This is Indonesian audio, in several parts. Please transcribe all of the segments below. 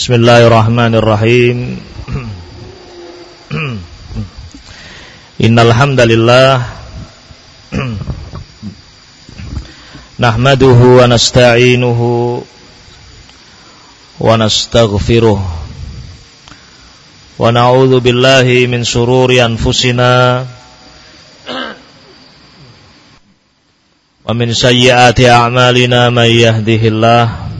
Bismillahirrahmanirrahim. Innal hamdalillah nahmaduhu wa nasta'inuhu wa nastaghfiruh. Wa na'udzu billahi min shururi anfusina. Wa min sayyiati a'malina may yahdihillahu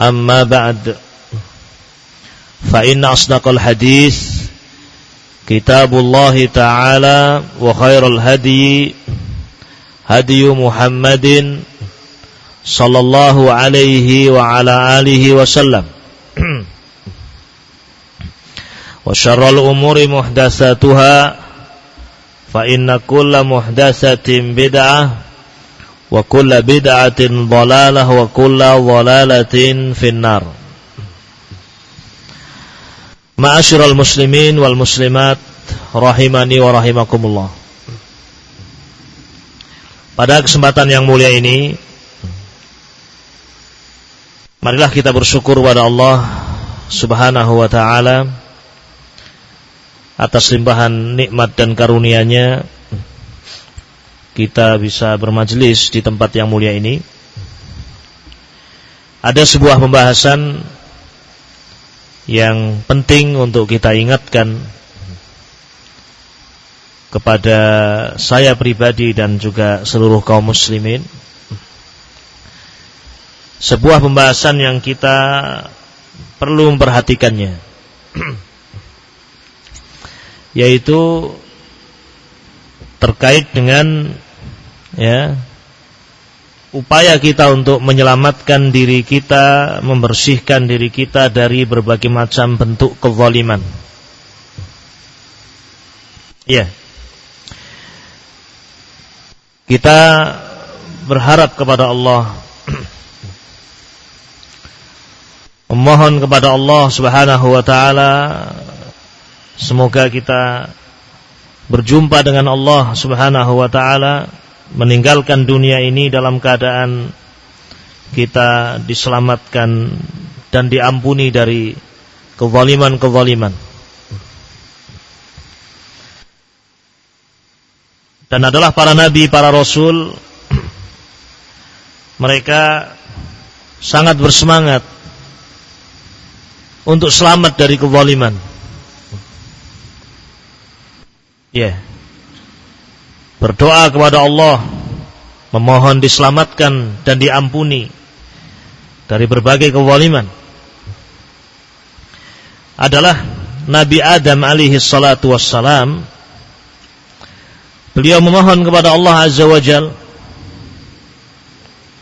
أما بعد فإن أصدق الحديث كتاب الله تعالى وخير الهدي هدي محمد صلى الله عليه وعلى آله وسلم. وشر الأمور محدثاتها فإن كل محدثة بدعة kulla bid'atin dhalalah wa kulla dhalalatin finnar. Ma'asyiral muslimin wal muslimat rahimani wa rahimakumullah. Pada kesempatan yang mulia ini Marilah kita bersyukur kepada Allah Subhanahu wa taala atas limpahan nikmat dan karunia-Nya kita bisa bermajelis di tempat yang mulia ini. Ada sebuah pembahasan yang penting untuk kita ingatkan kepada saya pribadi dan juga seluruh kaum muslimin. Sebuah pembahasan yang kita perlu memperhatikannya yaitu terkait dengan ya upaya kita untuk menyelamatkan diri kita, membersihkan diri kita dari berbagai macam bentuk kezaliman. Ya. Kita berharap kepada Allah memohon kepada Allah Subhanahu wa taala semoga kita berjumpa dengan Allah Subhanahu wa taala meninggalkan dunia ini dalam keadaan kita diselamatkan dan diampuni dari kezaliman-kezaliman. Dan adalah para nabi, para rasul mereka sangat bersemangat untuk selamat dari kezaliman. Ya. Berdoa kepada Allah memohon diselamatkan dan diampuni dari berbagai kewaliman adalah Nabi Adam alaihi salatu wassalam. Beliau memohon kepada Allah azza wajal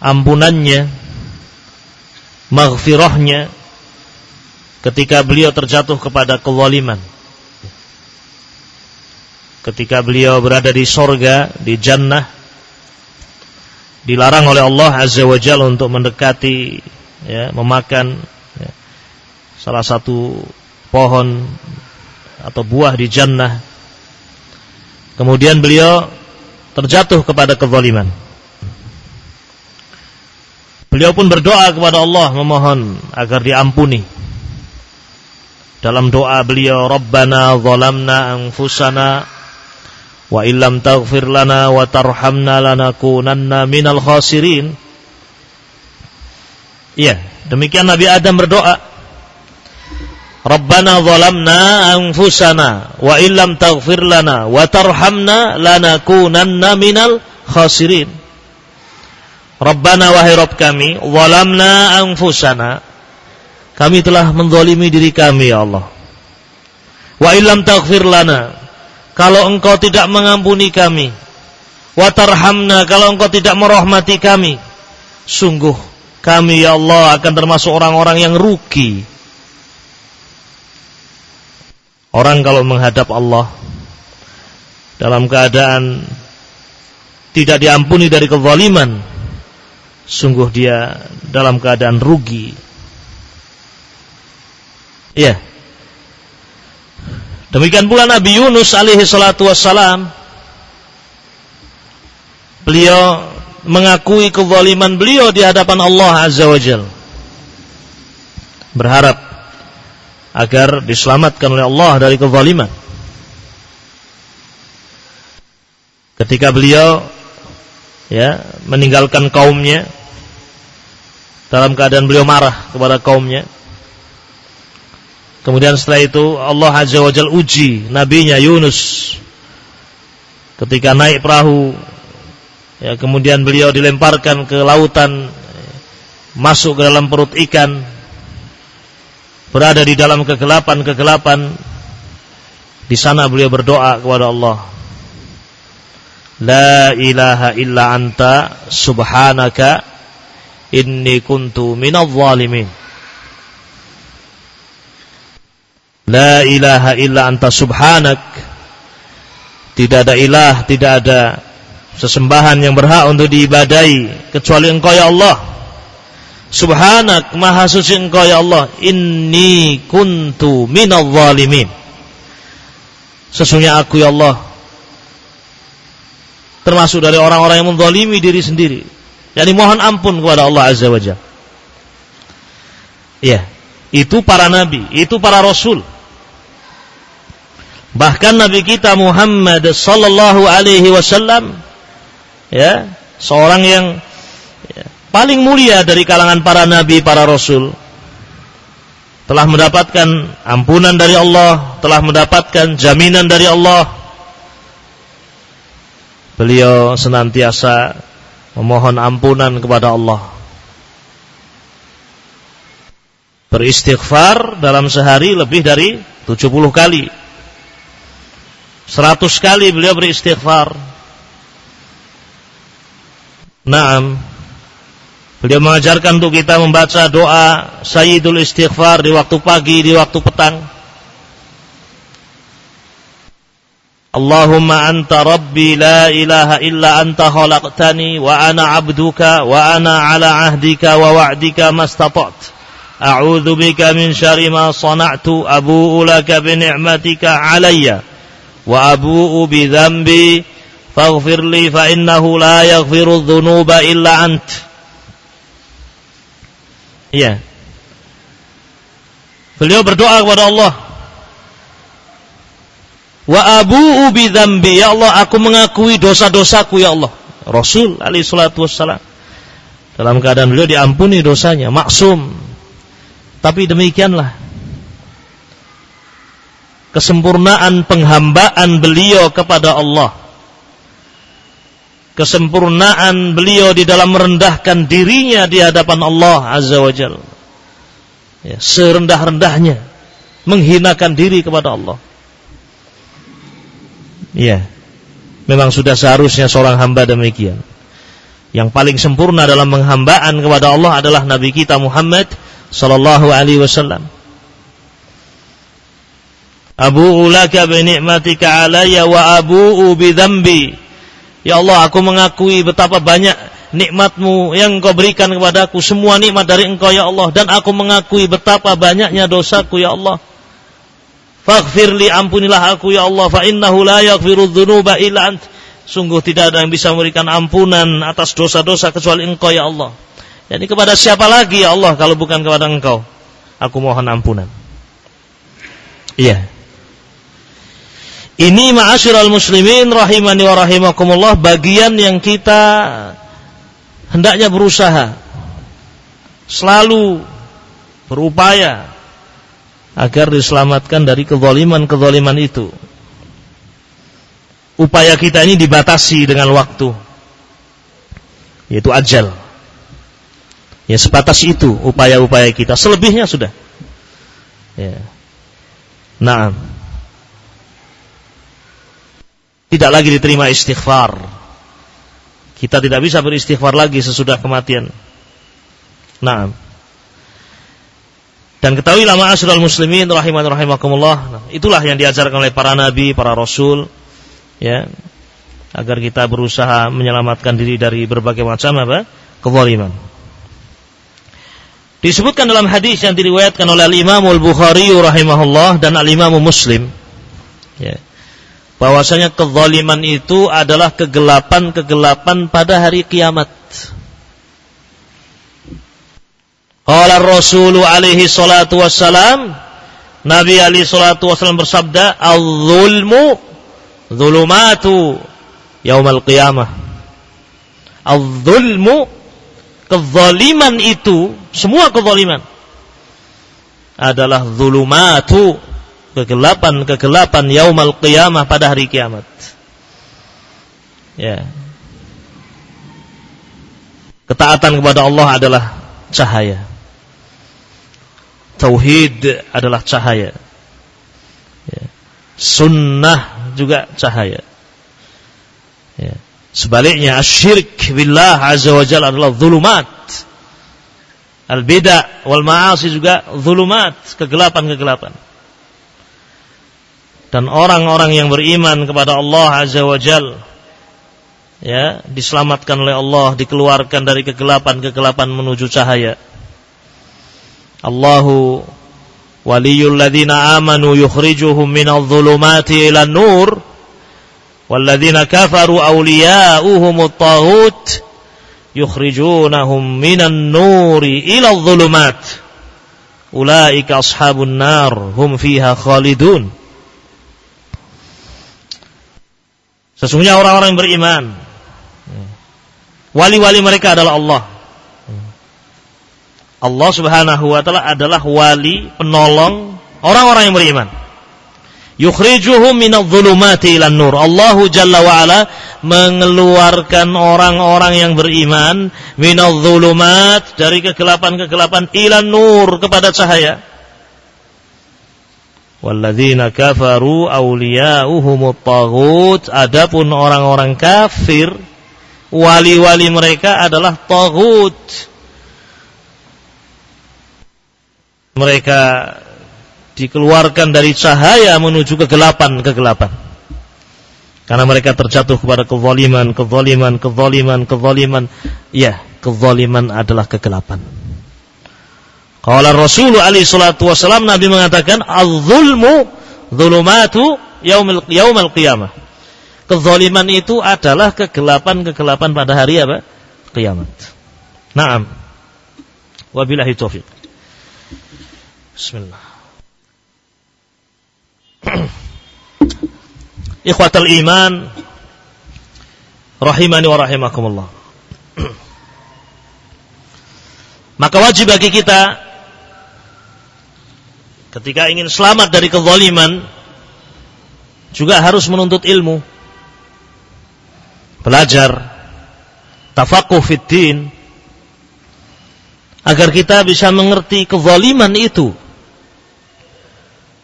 ampunannya maghfirahnya ketika beliau terjatuh kepada kewaliman ketika beliau berada di sorga, di jannah, dilarang oleh Allah Azza wa Jalla untuk mendekati, ya, memakan ya, salah satu pohon atau buah di jannah. Kemudian beliau terjatuh kepada kezaliman. Beliau pun berdoa kepada Allah memohon agar diampuni. Dalam doa beliau, Rabbana zalamna anfusana Wa illam taghfir lana wa tarhamna lanakunanna minal khasirin. Iya, demikian Nabi Adam berdoa. Rabbana zalamna anfusana wa illam taghfir lana wa tarhamna lanakunanna minal khasirin. Rabbana wahai Rabb kami, zalamna anfusana. Kami telah menzalimi diri kami ya Allah. Wa illam taghfir lana. Kalau engkau tidak mengampuni kami, wa tarhamna kalau engkau tidak merahmati kami, sungguh kami ya Allah akan termasuk orang-orang yang rugi Orang kalau menghadap Allah dalam keadaan tidak diampuni dari kezaliman, sungguh dia dalam keadaan rugi. Iya. Demikian pula Nabi Yunus alaihi salatu wassalam beliau mengakui kezaliman beliau di hadapan Allah azza wajalla. Berharap agar diselamatkan oleh Allah dari kezaliman. Ketika beliau ya meninggalkan kaumnya dalam keadaan beliau marah kepada kaumnya. Kemudian setelah itu Allah Azza wa Jalla uji nabinya Yunus. Ketika naik perahu ya kemudian beliau dilemparkan ke lautan masuk ke dalam perut ikan berada di dalam kegelapan-kegelapan. Di sana beliau berdoa kepada Allah. La ilaha illa anta subhanaka inni kuntu minadh zalimin La ilaha illa anta subhanak. Tidak ada ilah, tidak ada sesembahan yang berhak untuk diibadai kecuali Engkau ya Allah. Subhanak maha suci engkau ya Allah. Inni kuntu minal zalimin. Sesungguhnya aku ya Allah Termasuk dari orang-orang yang menzalimi diri sendiri. Yani mohon ampun kepada Allah Azza wa Jalla. Ya Itu para nabi Itu para rasul Bahkan Nabi kita Muhammad Sallallahu alaihi wasallam Ya Seorang yang paling mulia dari kalangan para nabi, para rasul telah mendapatkan ampunan dari Allah, telah mendapatkan jaminan dari Allah. Beliau senantiasa memohon ampunan kepada Allah. Beristighfar dalam sehari lebih dari 70 kali. 100 kali beliau beristighfar. Naam, Beliau mengajarkan untuk kita membaca doa Sayyidul Istighfar di waktu pagi, di waktu petang. Allahumma anta rabbi la ilaha illa anta khalaqtani wa ana abduka wa ana ala ahdika wa wa'dika mastata'at. A'udzu bika min syarri ma sana'tu abu'u laka bi ni'matika alayya wa abu'u bi dhanbi faghfir li fa innahu la yaghfiru dhunuba illa anta. Iya. Beliau berdoa kepada Allah. Wa abu'u bi dzambi ya Allah aku mengakui dosa-dosaku ya Allah. Rasul alaihi salatu wassalam. Dalam keadaan beliau diampuni dosanya, maksum. Tapi demikianlah kesempurnaan penghambaan beliau kepada Allah kesempurnaan beliau di dalam merendahkan dirinya di hadapan Allah Azza wa Jal. Ya, serendah-rendahnya menghinakan diri kepada Allah. Ya, memang sudah seharusnya seorang hamba demikian. Yang paling sempurna dalam menghambaan kepada Allah adalah Nabi kita Muhammad sallallahu alaihi wasallam. Abu ulaka bi ni'matika alayya wa abu'u bi dzambi Ya Allah, aku mengakui betapa banyak nikmatmu yang engkau berikan kepadaku. Semua nikmat dari engkau ya Allah. Dan aku mengakui betapa banyaknya dosaku ya Allah. Faghfirli ampunilah aku ya Allah. Fa innahu la yaghfiru dhunuba illa ant. Sungguh tidak ada yang bisa memberikan ampunan atas dosa-dosa kecuali engkau ya Allah. Jadi kepada siapa lagi ya Allah kalau bukan kepada engkau. Aku mohon ampunan. Iya. Ini ma'asyiral muslimin rahimani wa rahimakumullah bagian yang kita hendaknya berusaha selalu berupaya agar diselamatkan dari kezaliman-kezaliman itu. Upaya kita ini dibatasi dengan waktu, yaitu ajal. Ya sebatas itu upaya-upaya kita. Selebihnya sudah. Ya. Nah. Tidak lagi diterima istighfar. Kita tidak bisa beristighfar lagi sesudah kematian. Nah. Dan ketahuilah ma'asyiral muslimin rahiman rahimakumullah. Nah, itulah yang diajarkan oleh para nabi, para rasul ya. Agar kita berusaha menyelamatkan diri dari berbagai macam apa? kezaliman. Disebutkan dalam hadis yang diriwayatkan oleh Al-Imam Al-Bukhari rahimahullah dan Al-Imam Muslim ya, bahwasanya kezaliman itu adalah kegelapan-kegelapan pada hari kiamat. Qala Rasul alaihi salatu wassalam Nabi alaihi salatu wassalam bersabda al-zulmu zulumatu yaumal qiyamah. Al-zulmu kezaliman itu, semua kezaliman adalah zulumatu, kegelapan-kegelapan yaumal qiyamah pada hari kiamat. Ya. Ketaatan kepada Allah adalah cahaya. Tauhid adalah cahaya. Ya. Sunnah juga cahaya. Ya. Sebaliknya asyirik billah azza wa jalla adalah zulumat. Al-bid'ah wal ma'asi juga zulumat, kegelapan-kegelapan dan orang-orang yang beriman kepada Allah Azza wa Jal ya diselamatkan oleh Allah dikeluarkan dari kegelapan-kegelapan menuju cahaya. Allahu waliyul ladina amanu yukhrijuhum minal dhulumati ilan nur walladzina kafaru awliya'uhumut taghut yukhrijunahum minan nuri ila dhulumat. Ulaika ashabun nar hum fiha khalidun. Sesungguhnya orang-orang yang beriman Wali-wali mereka adalah Allah Allah subhanahu wa ta'ala adalah wali penolong orang-orang yang beriman yukhrijuhum minadh-dhulumati ilan nur. Allahu jalla wa ala mengeluarkan orang-orang yang beriman minadh-dhulumat dari kegelapan-kegelapan ilan nur kepada cahaya. Walladzina kafaru awliya'uhumut taghut. Adapun orang-orang kafir wali-wali mereka adalah taghut. Mereka dikeluarkan dari cahaya menuju kegelapan-kegelapan. Karena mereka terjatuh kepada kezaliman, kezaliman, kezaliman, kezaliman. Ya, kezaliman adalah kegelapan. Kalau Rasul alaihi salatu wasallam Nabi mengatakan az-zulmu zulumatu yaumil yaumil qiyamah. Kezaliman itu adalah kegelapan-kegelapan pada hari apa? Kiamat. Naam. Wabillahi taufiq. Bismillah. Ikhwatal iman rahimani wa rahimakumullah. Maka wajib bagi kita ketika ingin selamat dari kezaliman juga harus menuntut ilmu. Belajar tafaqquh fid agar kita bisa mengerti kezaliman itu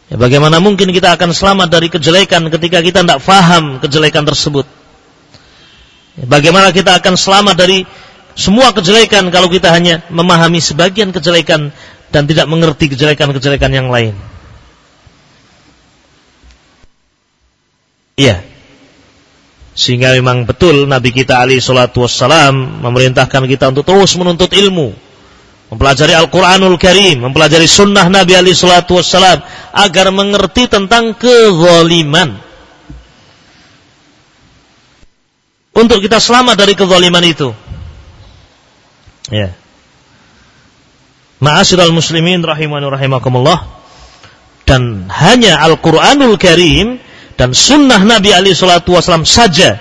Ya, bagaimana mungkin kita akan selamat dari kejelekan ketika kita tidak faham kejelekan tersebut? Ya, bagaimana kita akan selamat dari semua kejelekan kalau kita hanya memahami sebagian kejelekan dan tidak mengerti kejelekan-kejelekan yang lain? Iya. Sehingga memang betul Nabi kita Ali Shallallahu Wasallam memerintahkan kita untuk terus menuntut ilmu mempelajari Al-Quranul Karim, mempelajari sunnah Nabi Ali Shallallahu Wasallam agar mengerti tentang kezaliman. Untuk kita selamat dari kezaliman itu. Ya. Ma'asyiral muslimin rahimani rahimakumullah dan hanya Al-Qur'anul Karim dan sunnah Nabi Ali Shallallahu Wasallam saja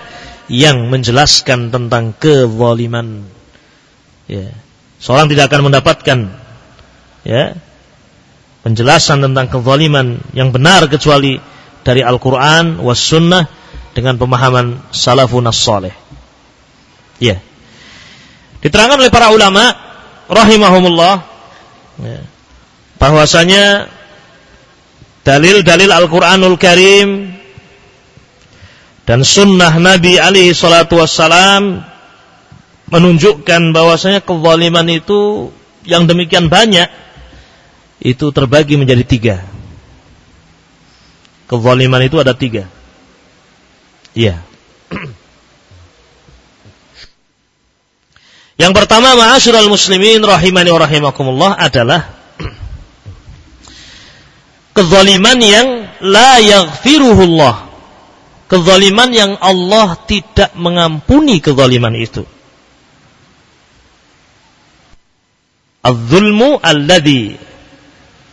yang menjelaskan tentang kezaliman. Ya seorang tidak akan mendapatkan ya penjelasan tentang kezaliman yang benar kecuali dari Al-Quran was sunnah dengan pemahaman salafun as-salih. Ya. Diterangkan oleh para ulama rahimahumullah ya, bahwasanya dalil-dalil Al-Qur'anul Karim dan sunnah Nabi alaihi salatu wassalam menunjukkan bahwasanya kezaliman itu yang demikian banyak itu terbagi menjadi tiga. Kezaliman itu ada tiga. Iya. Yang pertama ma'asyiral muslimin rahimani wa rahimakumullah adalah kezaliman yang la yaghfiruhullah. Kezaliman yang Allah tidak mengampuni kezaliman itu. Az-zulmu alladhi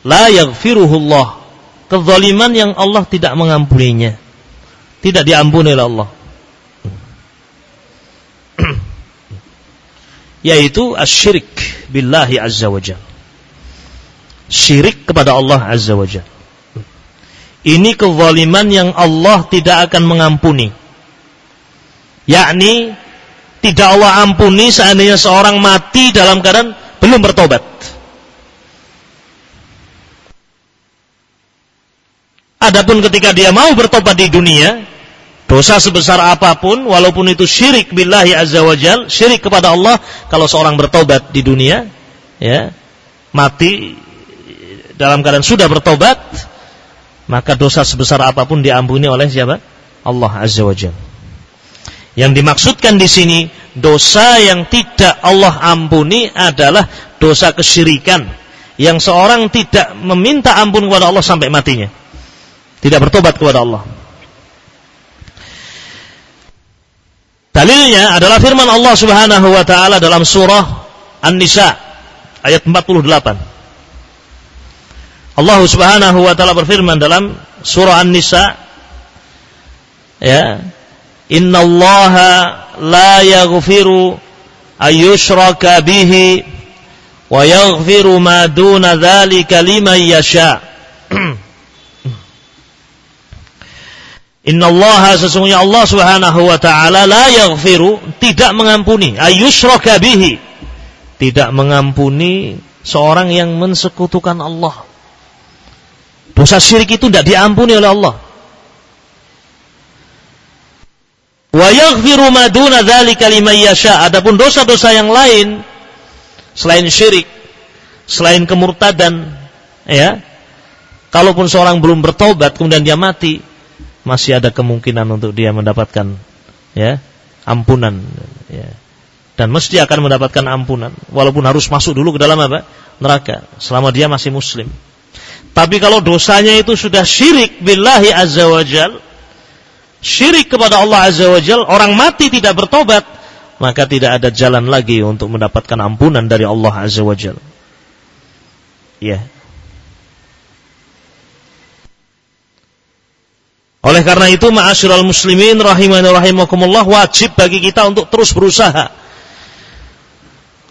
la yaghfiruhullah. Kezaliman yang Allah tidak mengampuninya. Tidak diampuni oleh Allah. Yaitu asyirik billahi azza wajal. Syirik kepada Allah azza wajal. Ini kezaliman yang Allah tidak akan mengampuni. Yakni tidak Allah ampuni seandainya seorang mati dalam keadaan belum bertobat. Adapun ketika dia mau bertobat di dunia, Dosa sebesar apa pun, walaupun itu syirik billahi azza wajal, syirik kepada Allah, kalau seorang bertobat di dunia, ya, mati dalam keadaan sudah bertobat, maka dosa sebesar apa pun diampuni oleh siapa? Allah azza wajal. Yang dimaksudkan di sini dosa yang tidak Allah ampuni adalah dosa kesyirikan yang seorang tidak meminta ampun kepada Allah sampai matinya. Tidak bertobat kepada Allah. Dalilnya adalah firman Allah Subhanahu wa taala dalam surah An-Nisa ayat 48. Allah Subhanahu wa taala berfirman dalam surah An-Nisa ya Inna Allah la yaghfiru ayyushraka bihi wa yaghfiru ma duna dzalika liman yasha' Inna Allah sesungguhnya Allah Subhanahu wa taala la yaghfiru tidak mengampuni ayyushraka bihi tidak mengampuni seorang yang mensekutukan Allah. Dosa syirik itu tidak diampuni oleh Allah. Wa yaghfiru ma duna dzalika liman yasha. Adapun dosa-dosa yang lain selain syirik, selain kemurtadan, ya. Kalaupun seorang belum bertobat kemudian dia mati, masih ada kemungkinan untuk dia mendapatkan ya ampunan ya. dan mesti akan mendapatkan ampunan walaupun harus masuk dulu ke dalam apa? Neraka selama dia masih muslim. Tapi kalau dosanya itu sudah syirik billahi azza wajal syirik kepada Allah azza wajal orang mati tidak bertobat maka tidak ada jalan lagi untuk mendapatkan ampunan dari Allah azza wajal. Ya Oleh karena itu, ma'asyiral muslimin rahimani rahimakumullah wajib bagi kita untuk terus berusaha.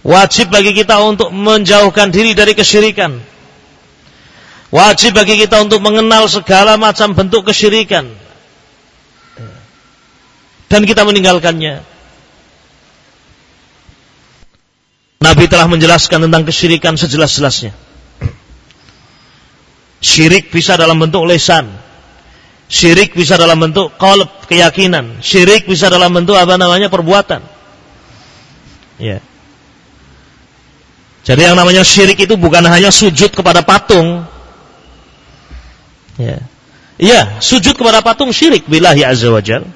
Wajib bagi kita untuk menjauhkan diri dari kesyirikan. Wajib bagi kita untuk mengenal segala macam bentuk kesyirikan. Dan kita meninggalkannya. Nabi telah menjelaskan tentang kesyirikan sejelas-jelasnya. Syirik bisa dalam bentuk lesan, Syirik bisa dalam bentuk qalb, keyakinan. Syirik bisa dalam bentuk apa namanya? perbuatan. Ya. Jadi yang namanya syirik itu bukan hanya sujud kepada patung. Ya. Iya, sujud kepada patung syirik billahi azza wajal.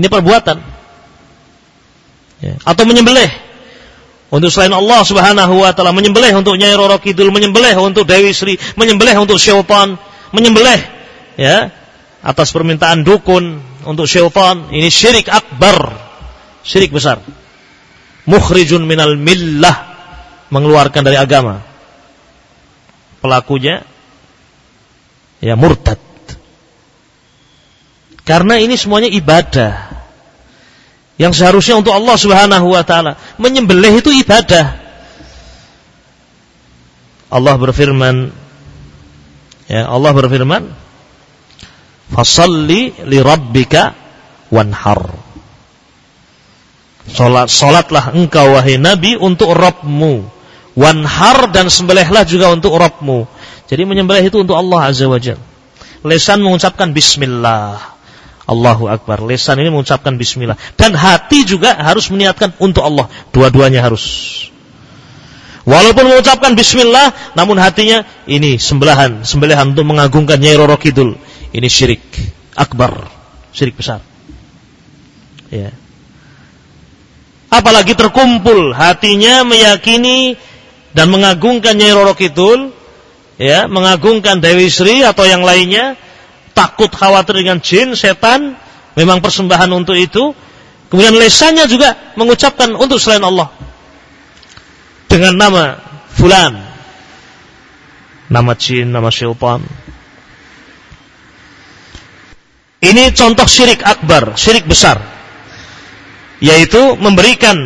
Ini perbuatan. Ya. Atau menyembelih untuk selain Allah Subhanahu wa taala, menyembelih untuk Nyai Roro Kidul, menyembelih untuk Dewi Sri, menyembelih untuk syaitan, menyembelih ya atas permintaan dukun untuk syaitan ini syirik akbar syirik besar. Mukhrijun minal millah mengeluarkan dari agama. Pelakunya ya murtad. Karena ini semuanya ibadah yang seharusnya untuk Allah Subhanahu wa taala. Menyembelih itu ibadah. Allah berfirman Ya, Allah berfirman, "Fasalli li rabbika wanhar." Salat salatlah engkau wahai Nabi untuk Rabbmu. Wanhar dan sembelihlah juga untuk Rabbmu. Jadi menyembelih itu untuk Allah Azza wa Jalla. Lesan mengucapkan bismillah. Allahu Akbar. Lesan ini mengucapkan bismillah. Dan hati juga harus meniatkan untuk Allah. Dua-duanya harus. Walaupun mengucapkan bismillah, namun hatinya ini sembelahan, sembelihan untuk mengagungkan Nyai Roro Kidul. Ini syirik akbar, syirik besar. Ya. Apalagi terkumpul hatinya meyakini dan mengagungkan Nyai Roro Kidul, ya, mengagungkan Dewi Sri atau yang lainnya, takut khawatir dengan jin, setan, memang persembahan untuk itu. Kemudian lesannya juga mengucapkan untuk selain Allah dengan nama fulan nama jin nama syaitan ini contoh syirik akbar syirik besar yaitu memberikan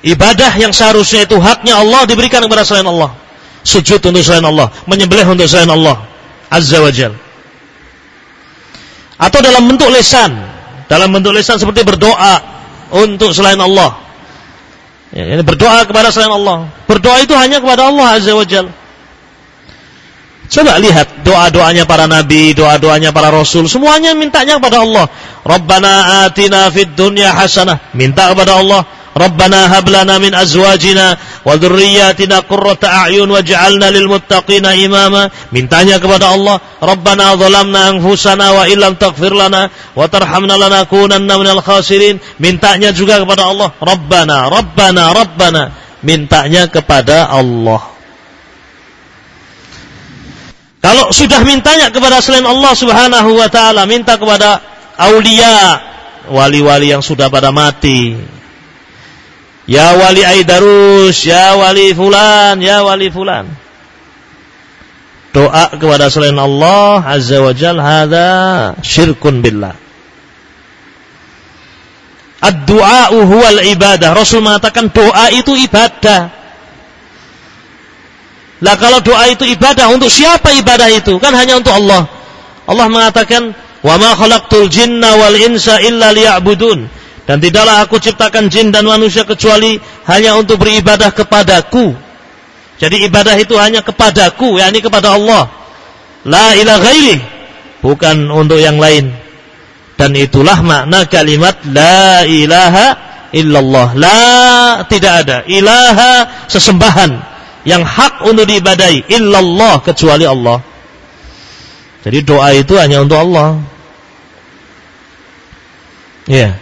ibadah yang seharusnya itu haknya Allah diberikan kepada selain Allah sujud untuk selain Allah menyembelih untuk selain Allah azza wajal atau dalam bentuk lesan dalam bentuk lesan seperti berdoa untuk selain Allah Ya, berdoa kepada selain Allah. Berdoa itu hanya kepada Allah Azza wa Jal. Coba lihat doa-doanya para nabi, doa-doanya para rasul, semuanya mintanya kepada Allah. Rabbana atina fid dunya hasanah, minta kepada Allah. Rabbana hab lana min azwajina wa dzurriyyatina qurrata a'yun waj'alna lil muttaqina imama. Mintanya kepada Allah, Rabbana zalamna anfusana wa illam taghfir lana wa tarhamna lanakunanna minal khasirin. Mintanya juga kepada Allah, Rabbana, Rabbana, Rabbana. Mintanya kepada Allah. Kalau sudah mintanya kepada selain Allah Subhanahu wa taala, minta kepada aulia, wali-wali yang sudah pada mati, Ya wali Aidarus, ya wali fulan, ya wali fulan. Doa kepada selain Allah Azza wa Jal hadza syirkun billah. Ad-du'a huwal ibadah. Rasul mengatakan doa itu ibadah. Lah kalau doa itu ibadah untuk siapa ibadah itu? Kan hanya untuk Allah. Allah mengatakan, "Wa ma khalaqtul jinna wal insa illa liya'budun." Dan tidaklah aku ciptakan jin dan manusia kecuali hanya untuk beribadah kepadaku. Jadi ibadah itu hanya kepadaku, yakni kepada Allah. La ilaha ghairi, bukan untuk yang lain. Dan itulah makna kalimat la ilaha illallah. La tidak ada ilaha sesembahan yang hak untuk diibadai illallah kecuali Allah. Jadi doa itu hanya untuk Allah. Ya.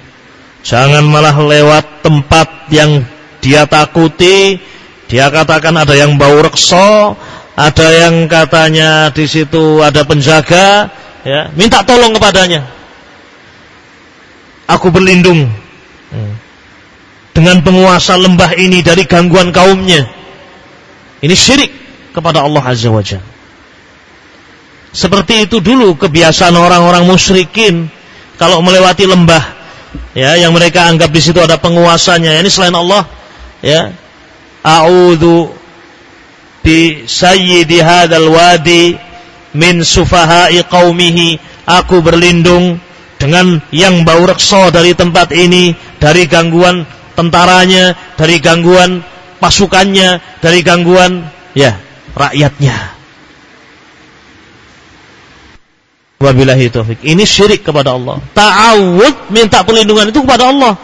Jangan malah lewat tempat yang dia takuti, dia katakan ada yang bau rekso, ada yang katanya di situ ada penjaga, ya, minta tolong kepadanya. Aku berlindung hmm, dengan penguasa lembah ini dari gangguan kaumnya. Ini syirik kepada Allah Azza wa Jalla. Seperti itu dulu kebiasaan orang-orang musyrikin kalau melewati lembah ya yang mereka anggap di situ ada penguasanya. Ini selain Allah ya. A'udzu bi sayyidi hadzal wadi min sufahai qaumihi. Aku berlindung dengan yang bau reksa dari tempat ini dari gangguan tentaranya dari gangguan pasukannya dari gangguan ya rakyatnya Wabillahi taufik. Ini syirik kepada Allah. Ta'awud minta perlindungan itu kepada Allah.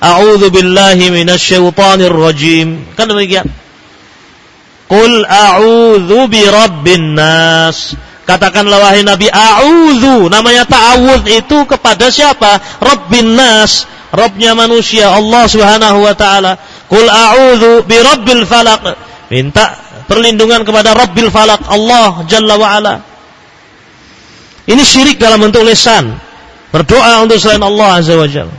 A'udzu billahi minasyaitonir rajim. Kan demikian. Qul a'udzu bi rabbin nas. Katakanlah wahai Nabi a'udzu. Namanya ta'awud itu kepada siapa? Rabbin nas. Rabbnya manusia Allah Subhanahu wa taala. Qul a'udzu bi rabbil falaq. Minta perlindungan kepada Rabbil falaq Allah Jalla wa ala. Ini syirik dalam bentuk lesan. Berdoa untuk selain Allah Azza wa Jalla.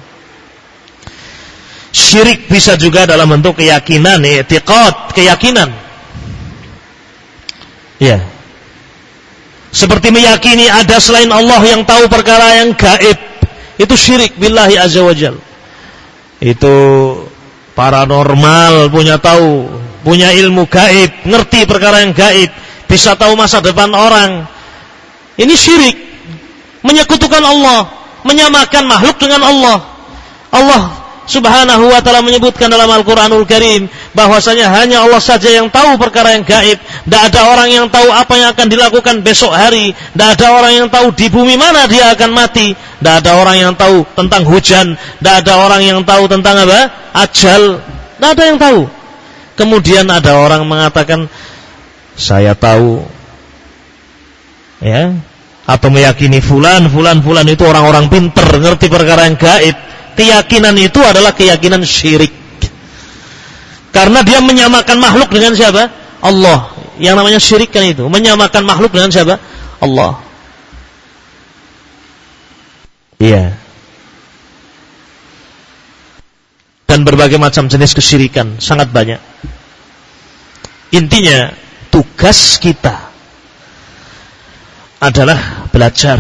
Syirik bisa juga dalam bentuk keyakinan, i'tiqad, keyakinan. Ya. Seperti meyakini ada selain Allah yang tahu perkara yang gaib. Itu syirik billahi azza wa Jalla. Itu paranormal punya tahu, punya ilmu gaib, ngerti perkara yang gaib, bisa tahu masa depan orang, Ini syirik. Menyekutukan Allah, menyamakan makhluk dengan Allah. Allah Subhanahu wa taala menyebutkan dalam Al-Qur'anul Karim bahwasanya hanya Allah saja yang tahu perkara yang gaib. Tidak ada orang yang tahu apa yang akan dilakukan besok hari. Tidak ada orang yang tahu di bumi mana dia akan mati. Tidak ada orang yang tahu tentang hujan. Tidak ada orang yang tahu tentang apa? Ajal. Tidak ada yang tahu. Kemudian ada orang mengatakan saya tahu ya atau meyakini fulan fulan fulan itu orang-orang pinter ngerti perkara yang gaib keyakinan itu adalah keyakinan syirik. Karena dia menyamakan makhluk dengan siapa? Allah. Yang namanya syirik kan itu, menyamakan makhluk dengan siapa? Allah. Iya. Dan berbagai macam jenis kesyirikan sangat banyak. Intinya tugas kita adalah belajar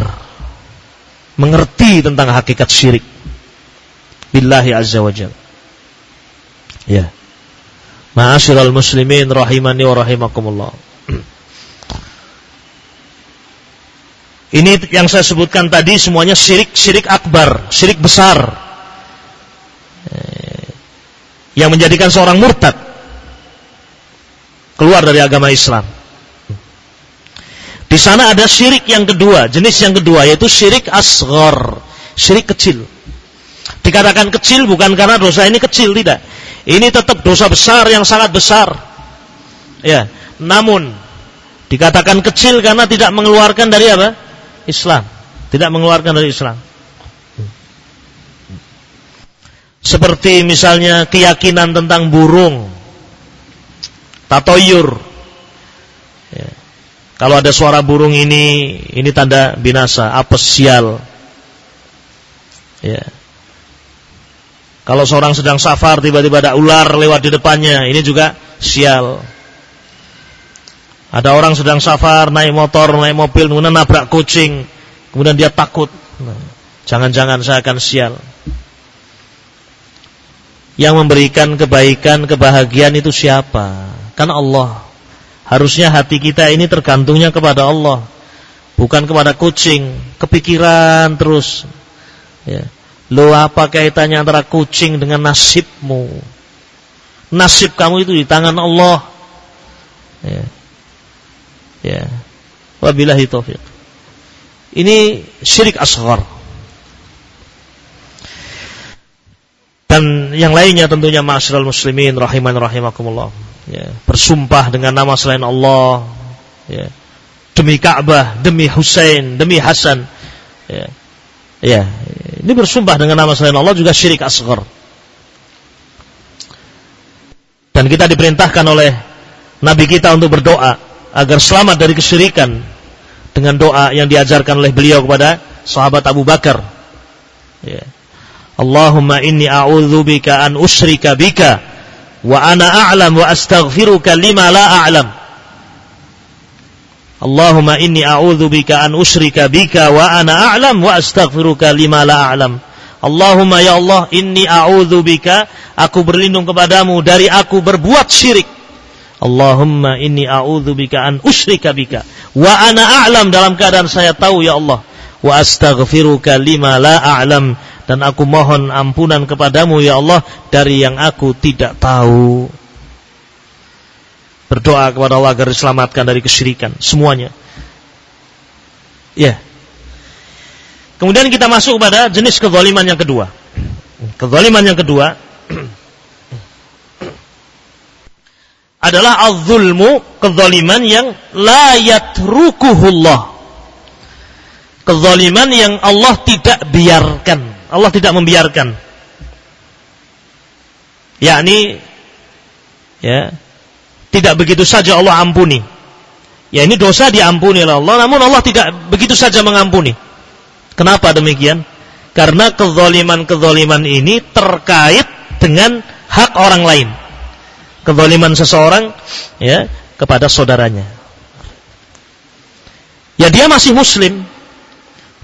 mengerti tentang hakikat syirik billahi azza wa jal. Ya. Ma'asyiral muslimin rahimani wa rahimakumullah. Ini yang saya sebutkan tadi semuanya syirik syirik akbar, syirik besar. Eh, yang menjadikan seorang murtad keluar dari agama Islam. Di sana ada syirik yang kedua, jenis yang kedua yaitu syirik asghar, syirik kecil. Dikatakan kecil bukan karena dosa ini kecil tidak. Ini tetap dosa besar yang sangat besar. Ya, namun dikatakan kecil karena tidak mengeluarkan dari apa? Islam. Tidak mengeluarkan dari Islam. Seperti misalnya keyakinan tentang burung, tatoyur. Ya. Kalau ada suara burung ini, ini tanda binasa, apes sial. Ya. Kalau seorang sedang safar tiba-tiba ada ular lewat di depannya, ini juga sial. Ada orang sedang safar naik motor, naik mobil, kemudian nabrak kucing, kemudian dia takut. Jangan-jangan saya akan sial. Yang memberikan kebaikan, kebahagiaan itu siapa? Kan Allah. Harusnya hati kita ini tergantungnya kepada Allah, bukan kepada kucing, kepikiran terus. Ya. Lo apa kaitannya antara kucing dengan nasibmu? Nasib kamu itu di tangan Allah. Ya. Ya. Wabillahi taufik. Ini syirik asghar. Dan yang lainnya tentunya ma'asyiral muslimin rahiman rahimakumullah. Ya, bersumpah dengan nama selain Allah, ya. Demi Ka'bah, demi Husain, demi Hasan. Ya. Ya, ini bersumpah dengan nama selain Allah juga syirik asghar. Dan kita diperintahkan oleh Nabi kita untuk berdoa agar selamat dari kesyirikan dengan doa yang diajarkan oleh beliau kepada sahabat Abu Bakar. Ya. Allahumma inni a'udzubika an usyrika bika wa ana a'lam wa astaghfiruka lima la a'lam. Allahumma inni bika an usyrika bika wa ana a'lam wa astaghfiruka lima la a'lam. Allahumma ya Allah inni bika aku berlindung kepadamu dari aku berbuat syirik. Allahumma inni bika an usyrika bika wa ana a'lam dalam keadaan saya tahu ya Allah wa astaghfiruka lima la a'lam dan aku mohon ampunan kepadamu ya Allah dari yang aku tidak tahu berdoa kepada Allah agar diselamatkan dari kesyirikan semuanya. Ya. Kemudian kita masuk pada jenis kezaliman yang kedua. Kezaliman yang kedua adalah az-zulmu, kezaliman yang la yatrukuhullah. Kezaliman yang Allah tidak biarkan. Allah tidak membiarkan. Yakni ya, tidak begitu saja Allah ampuni. Ya ini dosa diampuni oleh Allah, namun Allah tidak begitu saja mengampuni. Kenapa demikian? Karena kezaliman-kezaliman ini terkait dengan hak orang lain. Kezaliman seseorang ya kepada saudaranya. Ya dia masih muslim.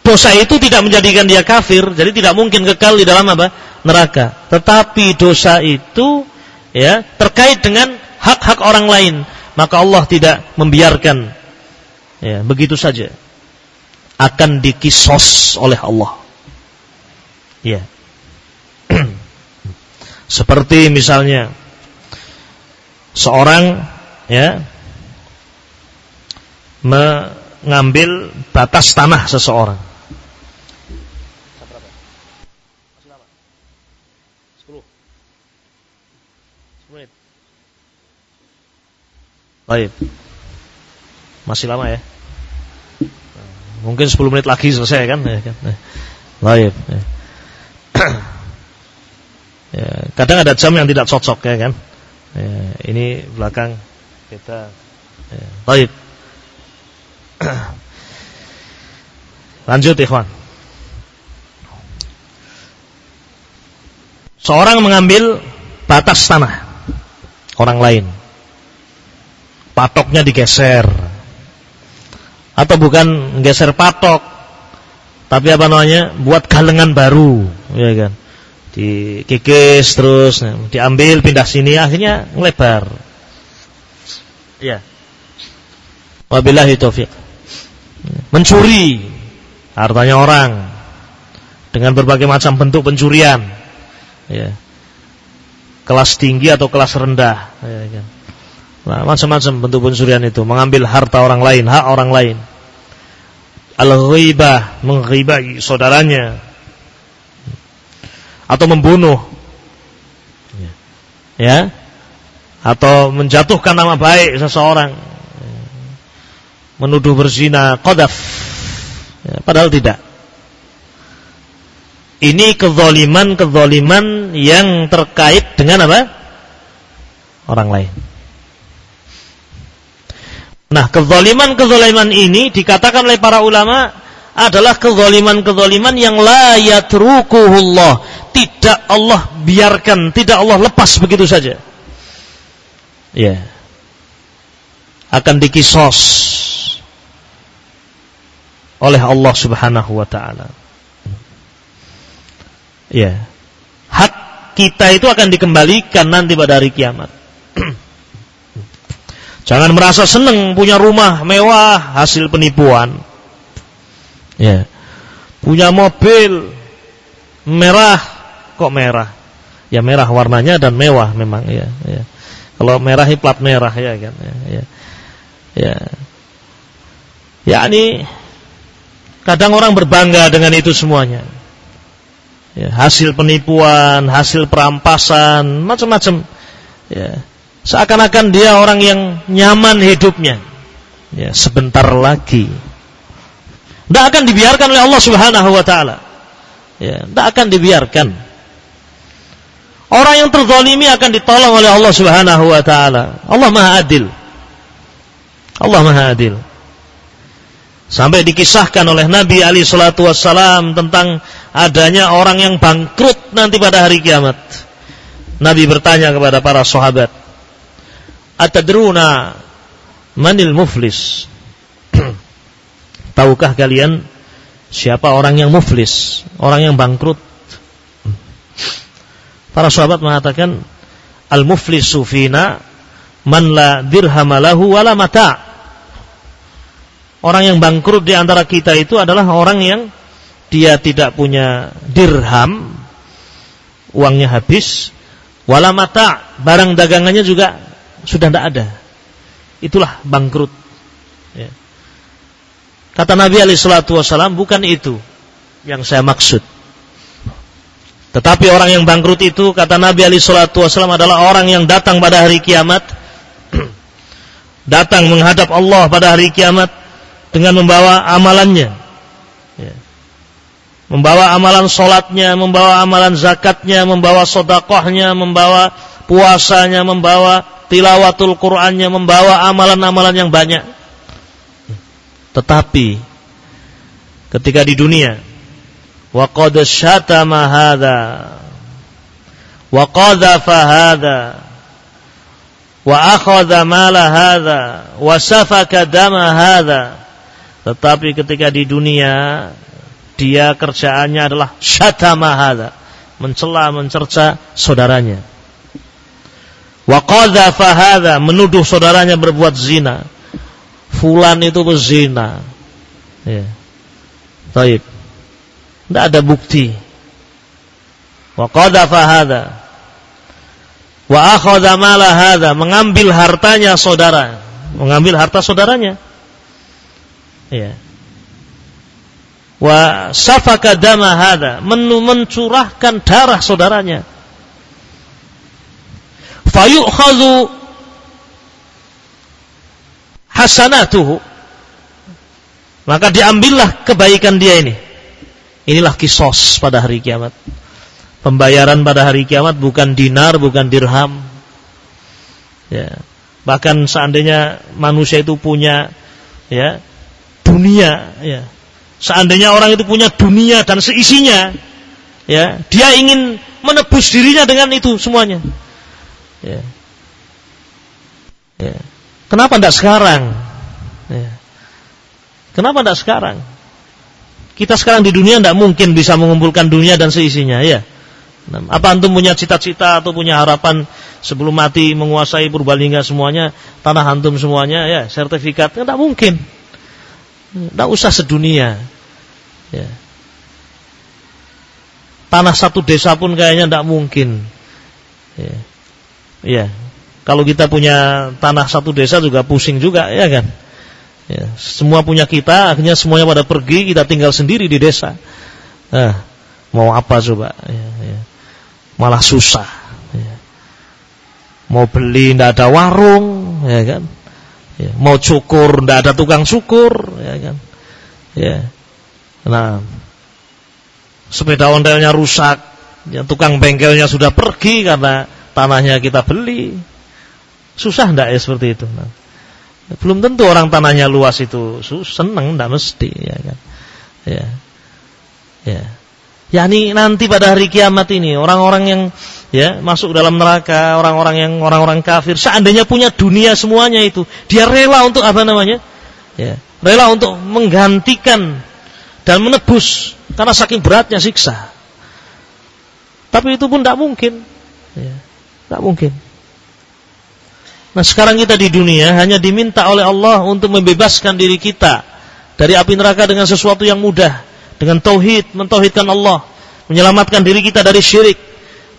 Dosa itu tidak menjadikan dia kafir, jadi tidak mungkin kekal di dalam apa? neraka. Tetapi dosa itu ya terkait dengan hak-hak orang lain, maka Allah tidak membiarkan ya, begitu saja. akan dikisos oleh Allah. Ya. Seperti misalnya seorang ya mengambil batas tanah seseorang. Baik. Masih lama ya? Mungkin 10 menit lagi selesai kan? Ya, kan? Baik. Ya. ya, kadang ada jam yang tidak cocok ya kan? Ya, ini belakang kita. Ya. Baik. Lanjut ikhwan. Seorang mengambil batas tanah orang lain. Patoknya digeser. Atau bukan geser patok, tapi apa namanya? Buat galengan baru, ya kan. Dikikis terus, diambil pindah sini akhirnya ngelebar. Ya. Wabillahi taufik mencuri hartanya orang dengan berbagai macam bentuk pencurian ya. kelas tinggi atau kelas rendah ya, kan. Nah, macam-macam bentuk pencurian itu. Mengambil harta orang lain hak orang lain. Al-ghibah menghibai saudaranya. Atau membunuh. Ya. ya atau menjatuhkan nama baik seseorang. Menuduh berzina qadaf. Ya, padahal tidak. Ini kezoliman-kezoliman yang terkait dengan apa? orang lain nah kezoliman-kezoliman ini dikatakan oleh para ulama adalah kezoliman-kezoliman yang la yatrukuhullah tidak Allah biarkan tidak Allah lepas begitu saja ya akan dikisos oleh Allah Subhanahu wa taala. Ya. Hak kita itu akan dikembalikan nanti pada hari kiamat. Jangan merasa senang punya rumah mewah hasil penipuan. Ya. Punya mobil merah kok merah? Ya merah warnanya dan mewah memang ya, ya. Kalau merah plat merah ya kan ya. Ya. Ya. Ya ini Kadang orang berbangga dengan itu semuanya. Ya, hasil penipuan, hasil perampasan, macam-macam. Ya, seakan-akan dia orang yang nyaman hidupnya. Ya, sebentar lagi tidak akan dibiarkan oleh Allah Subhanahu wa taala. Ya, tidak akan dibiarkan. Orang yang terzalimi akan ditolong oleh Allah Subhanahu wa taala. Allah Maha Adil. Allah Maha Adil. Sampai dikisahkan oleh Nabi Ali Shallallahu Wasallam tentang adanya orang yang bangkrut nanti pada hari kiamat. Nabi bertanya kepada para sahabat, Atadruna manil muflis? Tahukah kalian siapa orang yang muflis, orang yang bangkrut? Para sahabat mengatakan, Al-muflisu fina man la dirhamalahu wala mata' Orang yang bangkrut di antara kita itu adalah orang yang dia tidak punya dirham, uangnya habis, wala mata, barang dagangannya juga sudah tidak ada. Itulah bangkrut. Ya. Kata Nabi alaihi salatu wasallam bukan itu yang saya maksud. Tetapi orang yang bangkrut itu kata Nabi alaihi salatu wasallam adalah orang yang datang pada hari kiamat datang menghadap Allah pada hari kiamat dengan membawa amalannya. Ya. Membawa amalan solatnya, membawa amalan zakatnya, membawa sodakohnya, membawa puasanya, membawa tilawatul Qur'annya, membawa amalan-amalan yang banyak. Tetapi ketika di dunia wa qad syatama hadza wa qadhafa hadza wa akhadha mala hadza wa safaka dama hadza tetapi ketika di dunia dia kerjaannya adalah syatama hadza, mencela mencerca saudaranya. Wa qadzafa hadza, menuduh saudaranya berbuat zina. Fulan itu berzina. Ya. Taib. Tidak ada bukti. Wa qadafa hadha. Wa akhadha mala hadha. Mengambil hartanya saudara. Mengambil harta saudaranya. Ya. Wa safaka dama hadha. Mencurahkan darah saudaranya. Fayu'khadhu hasanatuhu maka diambillah kebaikan dia ini. Inilah kisos pada hari kiamat. Pembayaran pada hari kiamat bukan dinar, bukan dirham. Ya. Bahkan seandainya manusia itu punya ya dunia ya. Seandainya orang itu punya dunia dan seisinya ya, dia ingin menebus dirinya dengan itu semuanya. Ya. Ya. Kenapa tidak sekarang? Ya. Kenapa tidak sekarang? Kita sekarang di dunia tidak mungkin bisa mengumpulkan dunia dan seisinya, ya. Apa antum punya cita-cita atau punya harapan sebelum mati menguasai Purbalingga semuanya, tanah antum semuanya, ya, sertifikat? Tidak mungkin. Tidak usah sedunia. Ya. Tanah satu desa pun kayaknya tidak mungkin. Ya. Ya. Kalau kita punya tanah satu desa juga pusing juga, ya kan? Ya, semua punya kita, akhirnya semuanya pada pergi, kita tinggal sendiri di desa. Nah, mau apa coba? Ya, ya. Malah susah. Ya. Mau beli tidak ada warung, ya kan? Ya, mau cukur tidak ada tukang cukur, ya kan? Ya. Nah, sepeda ontelnya rusak, ya, tukang bengkelnya sudah pergi karena tanahnya kita beli. Susah tidak ya seperti itu? Nah. Belum tentu orang tanahnya luas itu seneng, tidak mesti, ya kan? Ya, ya. Yani nanti pada hari kiamat ini orang-orang yang ya masuk dalam neraka, orang-orang yang orang-orang kafir, seandainya punya dunia semuanya itu, dia rela untuk apa namanya? Ya, rela untuk menggantikan dan menebus karena saking beratnya siksa. Tapi itu pun tidak mungkin, tidak mungkin. Nah sekarang kita di dunia hanya diminta oleh Allah untuk membebaskan diri kita dari api neraka dengan sesuatu yang mudah. Dengan tauhid, mentauhidkan Allah. Menyelamatkan diri kita dari syirik.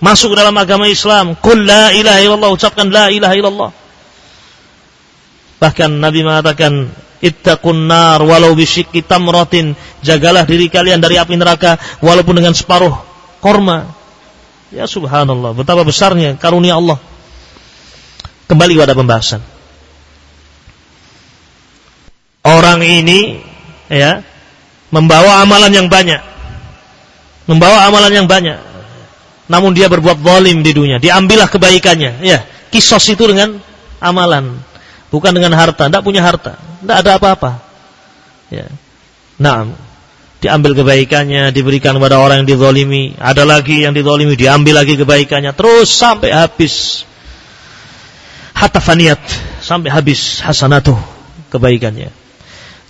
Masuk dalam agama Islam. Qul la ilaha illallah. Ucapkan la ilaha illallah. Bahkan Nabi mengatakan, Ittaqun nar walau bisyikki tamratin. Jagalah diri kalian dari api neraka walaupun dengan separuh korma. Ya subhanallah, betapa besarnya karunia Allah. Kembali pada pembahasan. Orang ini ya membawa amalan yang banyak. Membawa amalan yang banyak. Namun dia berbuat zalim di dunia. Diambillah kebaikannya. Ya, kisos itu dengan amalan, bukan dengan harta. Tidak punya harta, tidak ada apa-apa. Ya. Nah, diambil kebaikannya, diberikan kepada orang yang dizalimi. Ada lagi yang dizalimi, diambil lagi kebaikannya, terus sampai habis hatta faniyat sampai habis hasanatuh kebaikannya.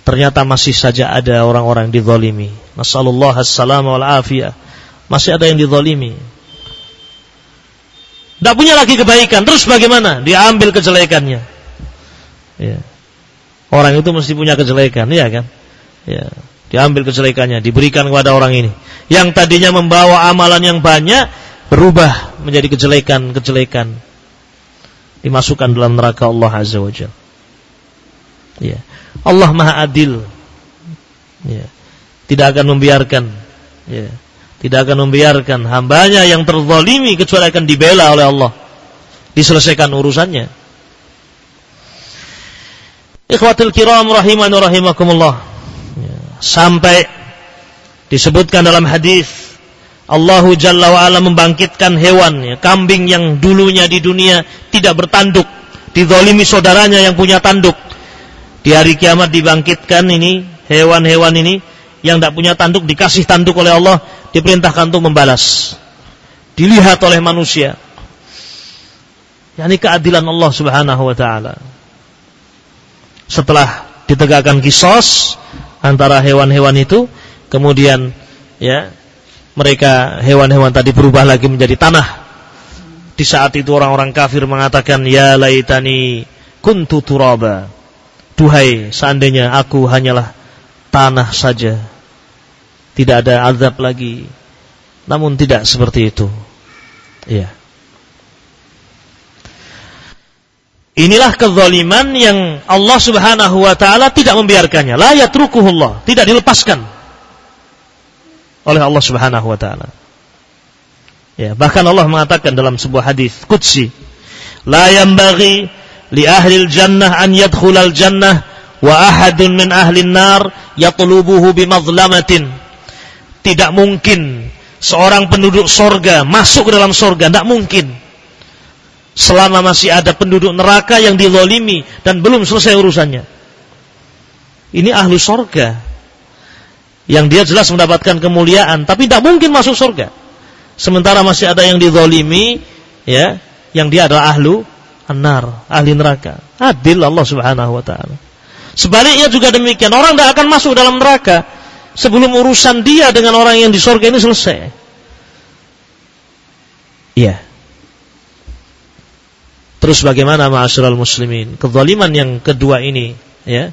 Ternyata masih saja ada orang-orang dizalimi. Nasallallahu as-salama wal afiyah. Masih ada yang dizalimi. Tidak punya lagi kebaikan. Terus bagaimana? Diambil kejelekannya. Ya. Orang itu mesti punya kejelekan, ya kan? Ya. Diambil kejelekannya, diberikan kepada orang ini. Yang tadinya membawa amalan yang banyak berubah menjadi kejelekan-kejelekan dimasukkan dalam neraka Allah Azza wa Jalla. Ya. Allah Maha Adil. Ya. Tidak akan membiarkan ya. Tidak akan membiarkan hambanya yang terzalimi kecuali akan dibela oleh Allah. Diselesaikan urusannya. Ikhwatul kiram rahiman rahimakumullah. Sampai disebutkan dalam hadis Allahu Jalla wa'ala membangkitkan hewan, ya, kambing yang dulunya di dunia tidak bertanduk, dizolimi saudaranya yang punya tanduk. Di hari kiamat dibangkitkan ini, hewan-hewan ini, yang tidak punya tanduk, dikasih tanduk oleh Allah, diperintahkan untuk membalas. Dilihat oleh manusia. Yani keadilan Allah subhanahu wa ta'ala. Setelah ditegakkan kisos antara hewan-hewan itu, kemudian ya mereka hewan-hewan tadi berubah lagi menjadi tanah. Di saat itu orang-orang kafir mengatakan, Ya laitani kuntu turaba. Duhai, seandainya aku hanyalah tanah saja. tidak ada azab lagi. Namun tidak seperti itu. Ya. Inilah kezaliman yang Allah Subhanahu wa taala tidak membiarkannya. La yatrukuhullah, tidak dilepaskan oleh Allah Subhanahu wa taala. Ya, bahkan Allah mengatakan dalam sebuah hadis qudsi, la yanbaghi li ahli jannah an yadkhulal jannah wa ahadun min ahli nar yatlubuhu bimadlamatin. Tidak mungkin seorang penduduk sorga masuk ke dalam sorga, tidak mungkin selama masih ada penduduk neraka yang dilolimi dan belum selesai urusannya. Ini ahlu sorga yang dia jelas mendapatkan kemuliaan, tapi tidak mungkin masuk sorga. Sementara masih ada yang dizolimi, ya, yang dia adalah ahlu anar, ahli neraka. Adil Allah Subhanahu Wa Taala. Sebaliknya juga demikian, orang tidak akan masuk dalam neraka sebelum urusan dia dengan orang yang di sorga ini selesai. Iya. Terus bagaimana ma'asyiral muslimin? Kezaliman yang kedua ini, ya.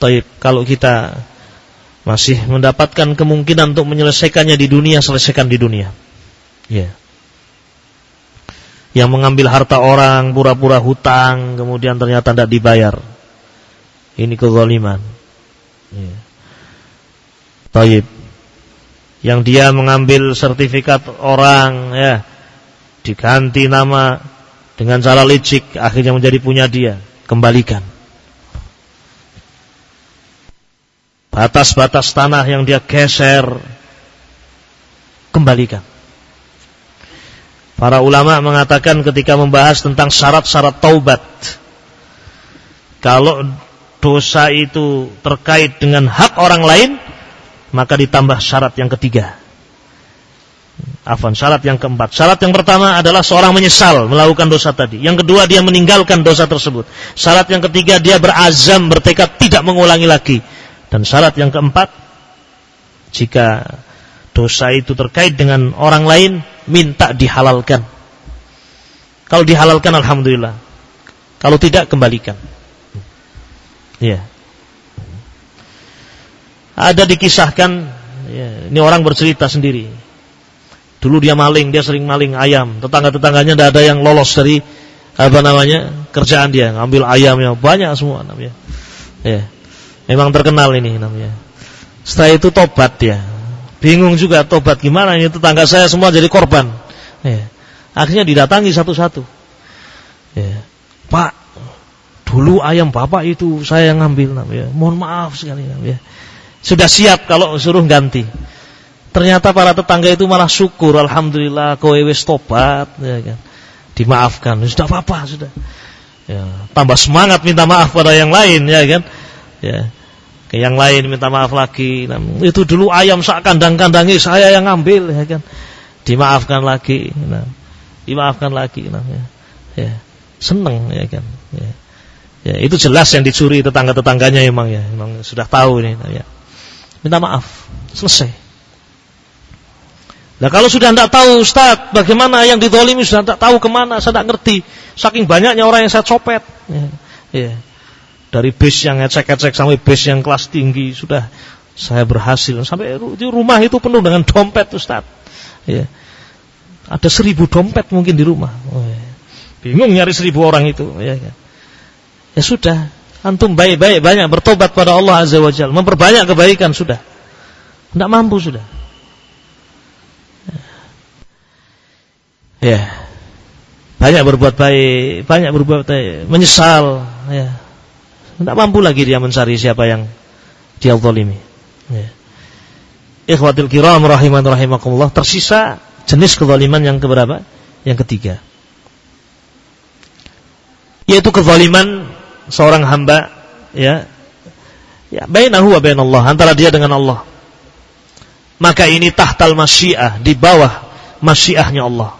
Taib, kalau kita masih mendapatkan kemungkinan untuk menyelesaikannya di dunia, selesaikan di dunia. Ya. Yang mengambil harta orang, pura-pura hutang, kemudian ternyata tidak dibayar. Ini kezaliman. Ya. Taib. Yang dia mengambil sertifikat orang, ya, diganti nama dengan cara licik akhirnya menjadi punya dia, kembalikan. Batas-batas tanah yang dia geser, kembalikan. Para ulama mengatakan ketika membahas tentang syarat-syarat taubat, kalau dosa itu terkait dengan hak orang lain, maka ditambah syarat yang ketiga, Afan syarat yang keempat. Syarat yang pertama adalah seorang menyesal melakukan dosa tadi. Yang kedua dia meninggalkan dosa tersebut. Syarat yang ketiga dia berazam bertekad tidak mengulangi lagi. Dan syarat yang keempat jika dosa itu terkait dengan orang lain minta dihalalkan. Kalau dihalalkan alhamdulillah. Kalau tidak kembalikan. Ya. Ada dikisahkan ya, ini orang bercerita sendiri Dulu dia maling, dia sering maling ayam. Tetangga-tetangganya tidak ada yang lolos dari apa namanya kerjaan dia, ngambil ayamnya banyak semua namanya. Ya, memang terkenal ini namanya. Setelah itu tobat dia, bingung juga tobat gimana ini tetangga saya semua jadi korban. Ya. Akhirnya didatangi satu-satu. Ya. Pak, dulu ayam bapak itu saya yang ngambil namanya. Mohon maaf sekali namanya. Sudah siap kalau suruh ganti. Ternyata para tetangga itu malah syukur, alhamdulillah kowe wis tobat, ya kan. Dimaafkan, sudah apa-apa sudah. Ya, tambah semangat minta maaf pada yang lain, ya kan. Ya. Ke yang lain minta maaf lagi. Nah, itu dulu ayam sak kandang-kandangi saya yang ngambil, ya kan. Dimaafkan lagi. Nah, dimaafkan lagi, nah, ya. ya. Seneng, ya kan. Ya. Ya, itu jelas yang dicuri tetangga-tetangganya emang ya, emang sudah tahu ini ya. Minta maaf, selesai. Nah kalau sudah tidak tahu Ustaz, bagaimana yang didolimi sudah tidak tahu ke mana, saya tidak ngerti. Saking banyaknya orang yang saya copet. Ya, ya. Dari bis yang ngecek-ngecek sampai bis yang kelas tinggi sudah saya berhasil. Sampai rumah itu penuh dengan dompet Ustaz. Ya. Ada seribu dompet mungkin di rumah. Oh, ya. Bingung nyari seribu orang itu. Ya, ya. ya sudah, antum baik-baik banyak bertobat pada Allah Azza wa Jalla, memperbanyak kebaikan sudah. Tidak mampu sudah. Ya. Banyak berbuat baik, banyak berbuat baik, menyesal, ya. Tidak mampu lagi dia mencari siapa yang dia zalimi. Ya. Ikhwatul kiram rahiman rahimakumullah, tersisa jenis kezaliman yang keberapa? Yang ketiga. Yaitu kezaliman seorang hamba ya. Ya, bainahu wa bainallah, antara dia dengan Allah. Maka ini tahtal masyiah, di bawah masyiahnya Allah.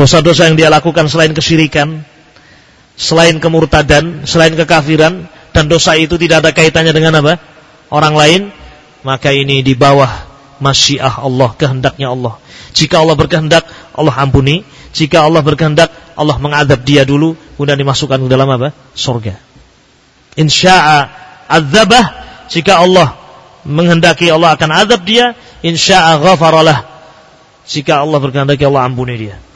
Dosa-dosa yang dia lakukan selain kesyirikan, selain kemurtadan, selain kekafiran, dan dosa itu tidak ada kaitannya dengan apa? Orang lain, maka ini di bawah masyiah Allah, kehendaknya Allah. Jika Allah berkehendak, Allah ampuni. Jika Allah berkehendak, Allah mengadab dia dulu, kemudian dimasukkan ke dalam apa? Surga. Insya'a adzabah, jika Allah menghendaki Allah akan azab dia, insya'a ghafaralah. Jika Allah berkehendaki Allah ampuni dia.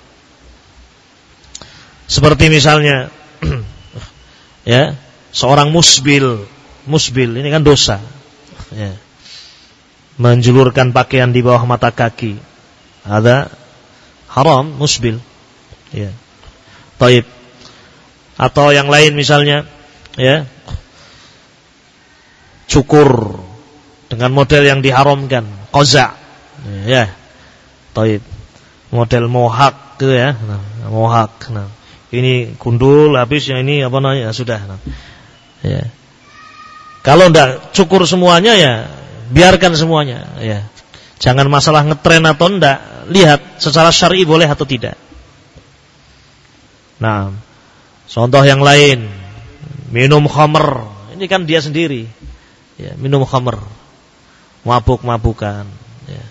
Seperti misalnya ya, seorang musbil, musbil ini kan dosa. Ya. Menjulurkan pakaian di bawah mata kaki. Ada haram musbil. Ya. Taib. Atau yang lain misalnya ya. Cukur dengan model yang diharamkan, qaza. Ya. Taib. Model mohak gitu ya. Nah, mohak. Nah ini gundul habis yang ini apa namanya? Ya, sudah. Ya. Kalau ndak cukur semuanya ya biarkan semuanya ya. Jangan masalah ngetren atau ndak lihat secara syar'i boleh atau tidak. Nah contoh yang lain minum khamr ini kan dia sendiri ya minum khamr mabuk-mabukan ya.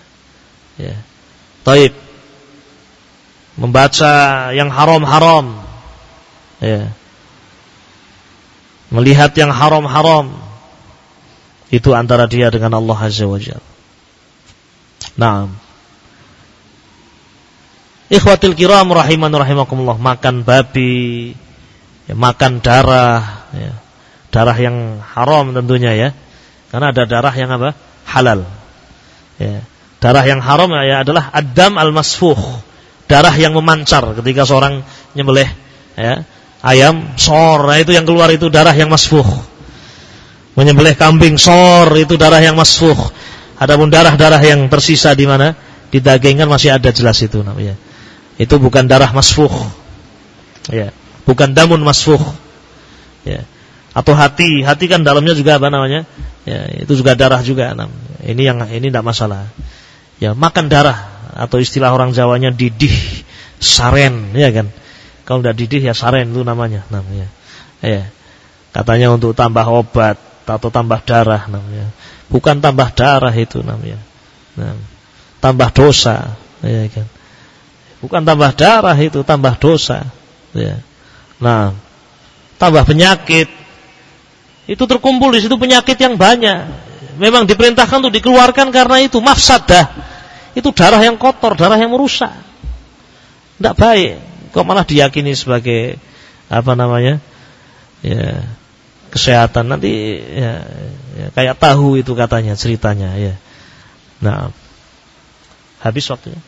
Ya. Taib. Membaca yang haram-haram ya. melihat yang haram-haram itu antara dia dengan Allah Azza wa Jalla. Nah, ikhwatil kiram rahiman rahimakumullah makan babi, ya, makan darah, ya. darah yang haram tentunya ya, karena ada darah yang apa halal. Ya. Darah yang haram ya adalah adam al masfuh, darah yang memancar ketika seorang nyembelih ya ayam sor, nah itu yang keluar itu darah yang masfuh. Menyembelih kambing sor itu darah yang masfuh. Adapun darah-darah yang tersisa di mana? Di daging kan masih ada jelas itu namanya. Itu bukan darah masfuh. Ya, bukan damun masfuh. Ya. Atau hati, hati kan dalamnya juga apa namanya? Ya, itu juga darah juga. Ini yang ini tidak masalah. Ya, makan darah atau istilah orang Jawanya didih, saren, ya kan? Kalau tidak didih ya saren itu namanya, namanya. Ya. Katanya untuk tambah obat atau tambah darah namanya. Bukan tambah darah itu namanya. Nah, tambah dosa, ya kan. Bukan tambah darah itu, tambah dosa. Ya. Nah, tambah penyakit. Itu terkumpul di situ penyakit yang banyak. Memang diperintahkan untuk dikeluarkan karena itu mafsadah. Itu darah yang kotor, darah yang merusak. Tidak baik kok malah diyakini sebagai apa namanya ya kesehatan? Nanti ya, ya kayak tahu itu katanya ceritanya ya. Nah habis waktunya.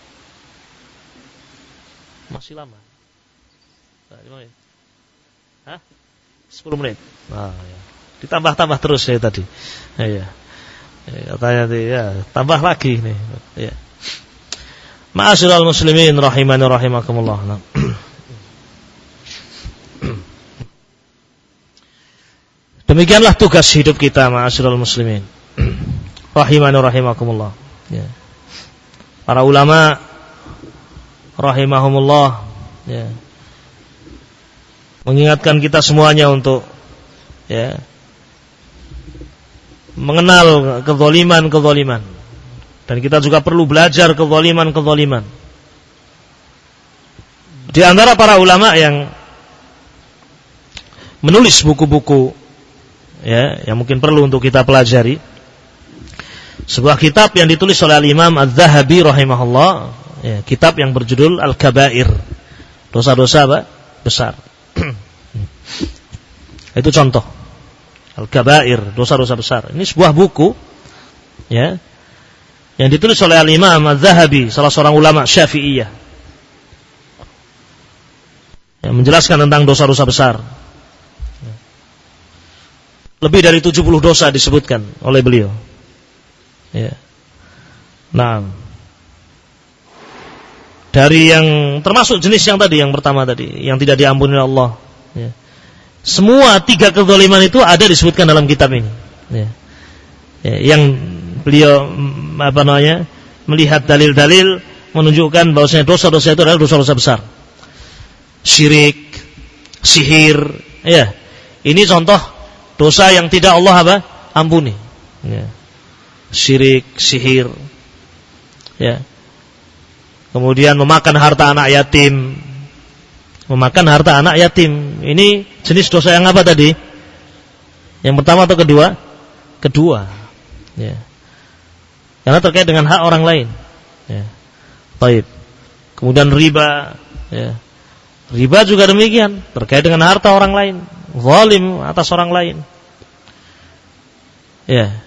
Masih lama. Nah, menit. Hah? 10 menit. Nah, ya. ditambah-tambah terus ya tadi. Ya, ya. ya katanya ya tambah lagi nih ya Ma'asyiral muslimin rahimani rahimakumullah. Nah. Demikianlah tugas hidup kita ma'asyiral muslimin. rahimani rahimakumullah. Ya. Para ulama rahimahumullah ya. Mengingatkan kita semuanya untuk ya mengenal kezaliman-kezaliman dan kita juga perlu belajar kezaliman-kezaliman. Di antara para ulama yang menulis buku-buku ya yang mungkin perlu untuk kita pelajari sebuah kitab yang ditulis oleh Al-Imam Az-Zahabi rahimahullah ya, kitab yang berjudul Al-Kabair. Dosa-dosa besar. Itu contoh. Al-Kabair dosa-dosa besar. Ini sebuah buku ya yang ditulis oleh Al-Imam Az-Zahabi, salah seorang ulama Syafi'iyah. Yang menjelaskan tentang dosa-dosa besar. Lebih dari 70 dosa disebutkan oleh beliau. Ya. Nah, dari yang termasuk jenis yang tadi yang pertama tadi, yang tidak diampuni oleh Allah. Ya. Semua tiga kezaliman itu ada disebutkan dalam kitab ini. Ya. Ya, yang beliau mm, apa namanya melihat dalil-dalil menunjukkan bahwasanya dosa-dosa itu adalah dosa-dosa besar. Syirik, sihir, ya. Ini contoh dosa yang tidak Allah apa? ampuni. Ya. Syirik, sihir. Ya. Kemudian memakan harta anak yatim. Memakan harta anak yatim. Ini jenis dosa yang apa tadi? Yang pertama atau kedua? Kedua. Ya Karena terkait dengan hak orang lain. Ya. Baik. Kemudian riba, ya. Riba juga demikian, terkait dengan harta orang lain, zalim atas orang lain. Ya.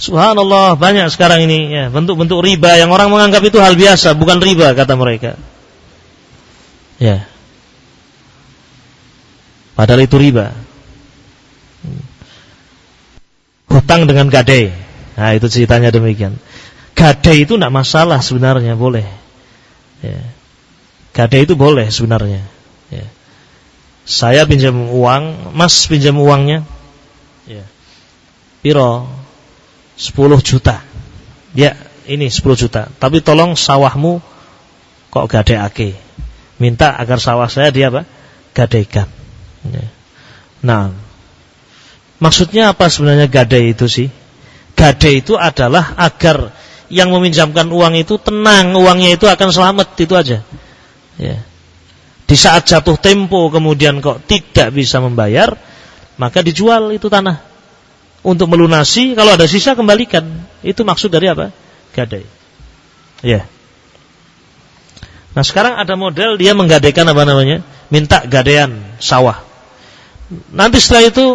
Subhanallah, banyak sekarang ini ya, bentuk-bentuk riba yang orang menganggap itu hal biasa, bukan riba kata mereka. Ya. Padahal itu riba. Hutang dengan gadai. Nah, itu ceritanya demikian. Gadai itu tidak masalah sebenarnya, boleh. Ya. Gadai itu boleh sebenarnya. Ya. Saya pinjam uang, Mas pinjam uangnya. Ya. Piro? 10 juta. Ya, ini 10 juta. Tapi tolong sawahmu kok ake. Minta agar sawah saya dia apa? Gadaikan. Ya. Nah, maksudnya apa sebenarnya gadai itu sih? Gadai itu adalah agar yang meminjamkan uang itu tenang, uangnya itu akan selamat, itu aja. Ya. Di saat jatuh tempo kemudian kok tidak bisa membayar, maka dijual itu tanah untuk melunasi. Kalau ada sisa kembalikan. Itu maksud dari apa? Gadai. Ya. Nah sekarang ada model dia menggadaikan apa namanya? Minta gadaian sawah. Nanti setelah itu,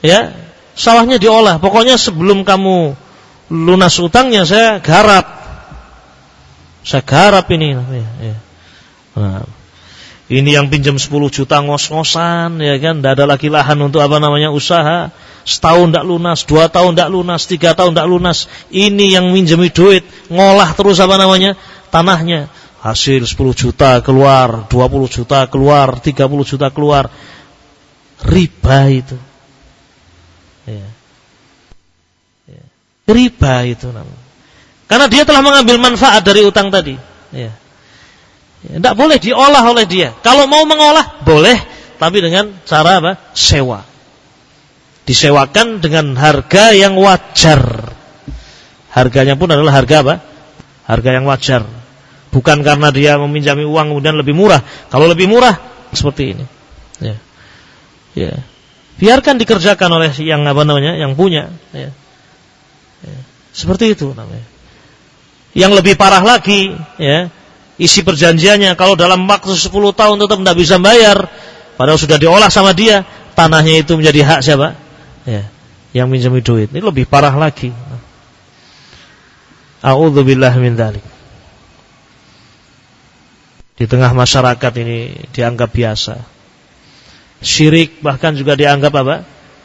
ya sawahnya diolah. Pokoknya sebelum kamu lunas utangnya saya garap. Saya garap ini. Ya. Nah, ini yang pinjam 10 juta ngos-ngosan, ya kan? Tidak ada lagi lahan untuk apa namanya usaha. Setahun tidak lunas, dua tahun tidak lunas, tiga tahun tidak lunas. Ini yang minjemi duit, ngolah terus apa namanya tanahnya. Hasil 10 juta keluar, 20 juta keluar, 30 juta keluar. Riba itu. Ya riba itu namanya. Karena dia telah mengambil manfaat dari utang tadi. Ya. Tidak ya, boleh diolah oleh dia. Kalau mau mengolah boleh, tapi dengan cara apa? Sewa. Disewakan dengan harga yang wajar. Harganya pun adalah harga apa? Harga yang wajar. Bukan karena dia meminjami uang kemudian lebih murah. Kalau lebih murah seperti ini. Ya. Ya. Biarkan dikerjakan oleh yang apa namanya? Yang punya. Ya. Seperti itu namanya. Yang lebih parah lagi, ya, isi perjanjiannya kalau dalam waktu 10 tahun tetap tidak bisa bayar, padahal sudah diolah sama dia, tanahnya itu menjadi hak siapa? Ya, yang minjami duit. Ini lebih parah lagi. A'udzubillah min dzalik. Di tengah masyarakat ini dianggap biasa. Syirik bahkan juga dianggap apa?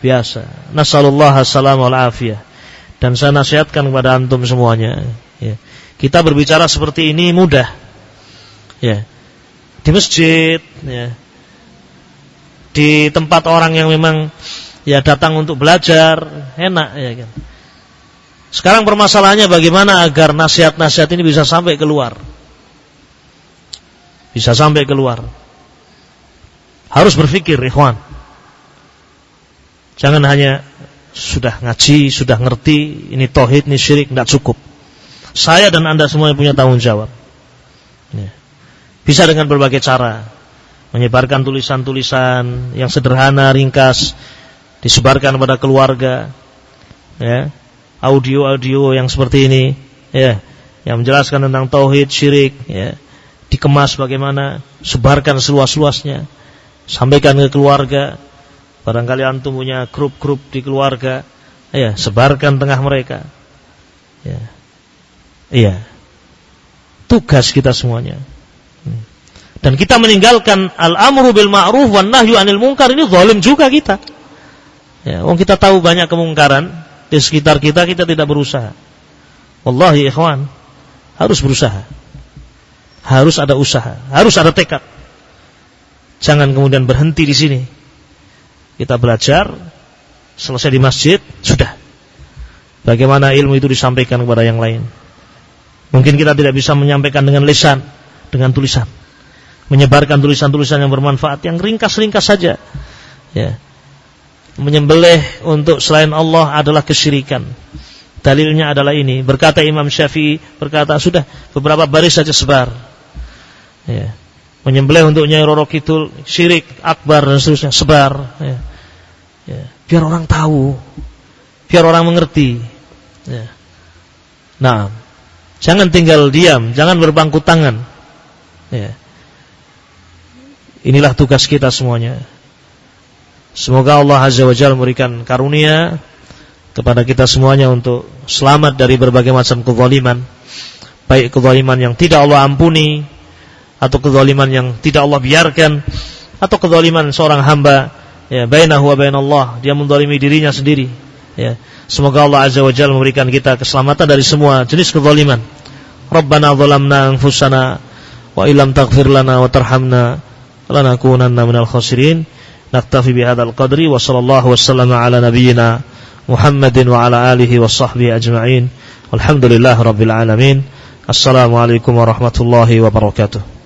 Biasa. Nasallallahu alaihi dan saya nasihatkan kepada antum semuanya ya. kita berbicara seperti ini mudah ya. Di masjid ya. Di tempat orang yang memang ya datang untuk belajar enak ya kan. Sekarang permasalahannya bagaimana agar nasihat-nasihat ini bisa sampai keluar? Bisa sampai keluar. Harus berpikir ikhwan. Jangan hanya sudah ngaji, sudah ngerti, ini tohid, ini syirik, tidak cukup. Saya dan anda semua yang punya tanggung jawab. Ya. Bisa dengan berbagai cara. Menyebarkan tulisan-tulisan yang sederhana, ringkas. Disebarkan kepada keluarga. Ya. Audio-audio yang seperti ini. Ya. Yang menjelaskan tentang tauhid, syirik. Ya. Dikemas bagaimana. Sebarkan seluas-luasnya. Sampaikan ke keluarga Barangkali antum punya grup-grup di keluarga, ya sebarkan tengah mereka. Ya. Iya. Tugas kita semuanya. Hmm. Dan kita meninggalkan al-amru bil ma'ruf wan nahyu anil munkar ini zalim juga kita. Ya, wong kita tahu banyak kemungkaran di sekitar kita kita tidak berusaha. Wallahi ikhwan, harus berusaha. Harus ada usaha, harus ada tekad. Jangan kemudian berhenti di sini kita belajar, selesai di masjid, sudah. Bagaimana ilmu itu disampaikan kepada yang lain. Mungkin kita tidak bisa menyampaikan dengan lisan, dengan tulisan. Menyebarkan tulisan-tulisan yang bermanfaat, yang ringkas-ringkas saja. Ya. Menyembelih untuk selain Allah adalah kesyirikan. Dalilnya adalah ini. Berkata Imam Syafi'i, berkata sudah beberapa baris saja sebar. Ya. Menyembelih untuk Nyai Roro Kidul, syirik, akbar dan seterusnya sebar. Ya ya, biar orang tahu, biar orang mengerti. Ya. Nah, jangan tinggal diam, jangan berbangku tangan. Ya. Inilah tugas kita semuanya. Semoga Allah Azza wa Jalla memberikan karunia kepada kita semuanya untuk selamat dari berbagai macam kezaliman baik kezaliman yang tidak Allah ampuni atau kezaliman yang tidak Allah biarkan atau kezaliman seorang hamba ya bainahu wa bainallah dia menzalimi dirinya sendiri ya semoga Allah azza wa jalla memberikan kita keselamatan dari semua jenis kezaliman Rabbana zalamna anfusana wa illam taghfir lana wa tarhamna lanakunanna minal khasirin naktafi bihadzal qadri wa sallallahu wasallama ala nabiyyina Muhammadin wa ala alihi wa sahbihi ajma'in. Alhamdulillah rabbil alamin. Assalamualaikum warahmatullahi wabarakatuh.